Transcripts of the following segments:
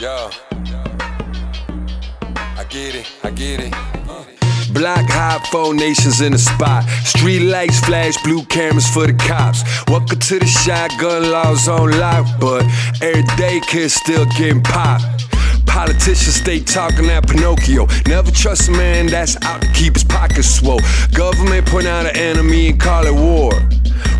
Yo. I get it, I get it. Block high, four nations in the spot. Street lights flash, blue cameras for the cops. Welcome to the shotgun laws on lock, but every day kids still getting popped. Politicians stay talking that Pinocchio. Never trust a man that's out to keep his pockets swole. Government point out an enemy and call it war.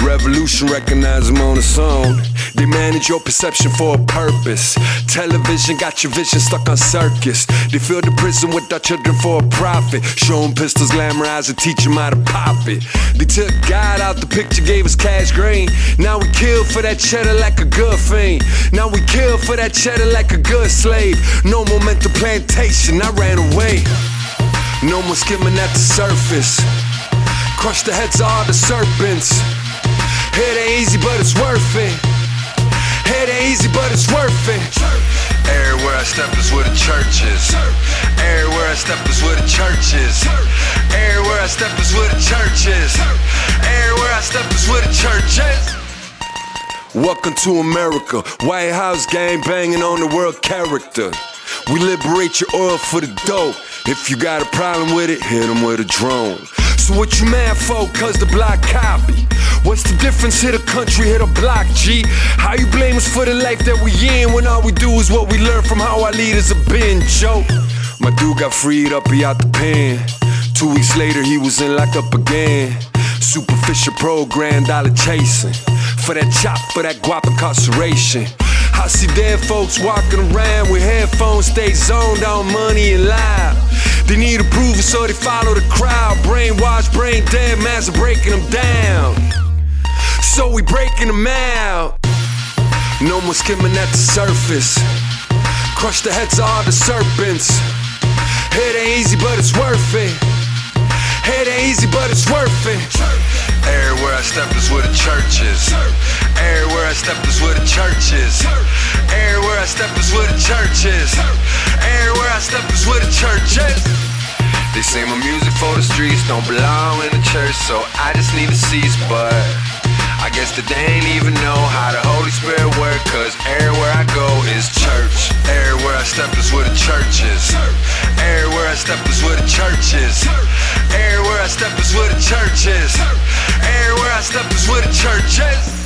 Revolution recognize them on its own. They manage your perception for a purpose. Television got your vision stuck on circus. They fill the prison with our children for a profit. Show 'em pistols, glamorize and teach 'em how to pop it. They took God out the picture, gave us cash green. Now we kill for that cheddar like a good fiend. Now we kill for that cheddar like a good slave. No more mental plantation, I ran away. No more skimming at the surface. Crush the heads of all the serpents. It ain't easy, but it's worth it. It ain't easy, but it's worth it. Everywhere I step is where the church is. Everywhere I step is where the church is. Everywhere I step is where the church is. Everywhere I step is where the church is. Welcome to America. White House gang banging on the world character. We liberate your oil for the dope. If you got a problem with it, hit them with a drone. So what you mad for? Cause the block copy. What's the difference? Hit a country, hit a block, G. How you blame us for the life that we in when all we do is what we learn from how our leaders have been, Joe? My dude got freed up, he out the pen. Two weeks later, he was in lockup again. Superficial program, dollar chasing. For that chop, for that guap incarceration. I see dead folks walking around with headphones, stay zoned on money and live. They need approval, so they follow the crowd. Brainwashed, brain dead, master breaking them down. So we breaking them out. No more skimming at the surface. Crush the heads of all the serpents. It ain't easy, but it's worth it. It ain't easy, but it's worth it. Everywhere I step is where the church is. Everywhere I step is where the church is. Say my music for the streets don't belong in the church, so I just need to cease, but I guess that they ain't even know how the Holy Spirit work, cause everywhere I go is church. Everywhere I step is where the church is. Everywhere I step is where the church is. Everywhere I step is where the church is. Everywhere I step is where the church is.